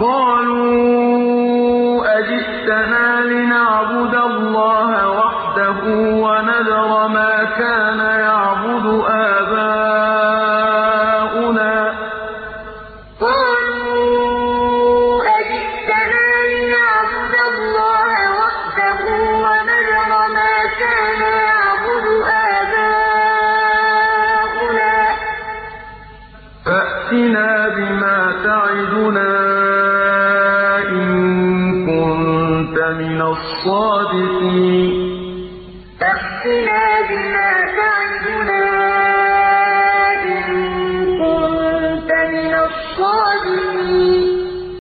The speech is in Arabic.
قَالُوا أَجِئْتَنَا لِنَعْبُدَ اللَّهَ وَحْدَهُ وَنَذَرَ مَا كَانَ يَعْبُدُ آبَاؤُنَا ۖ. فَأْتِنَا بِمَا تَعِدُنَا لمن الصادقين. فأتنا بما تعدنا إن كنت من الصادقين.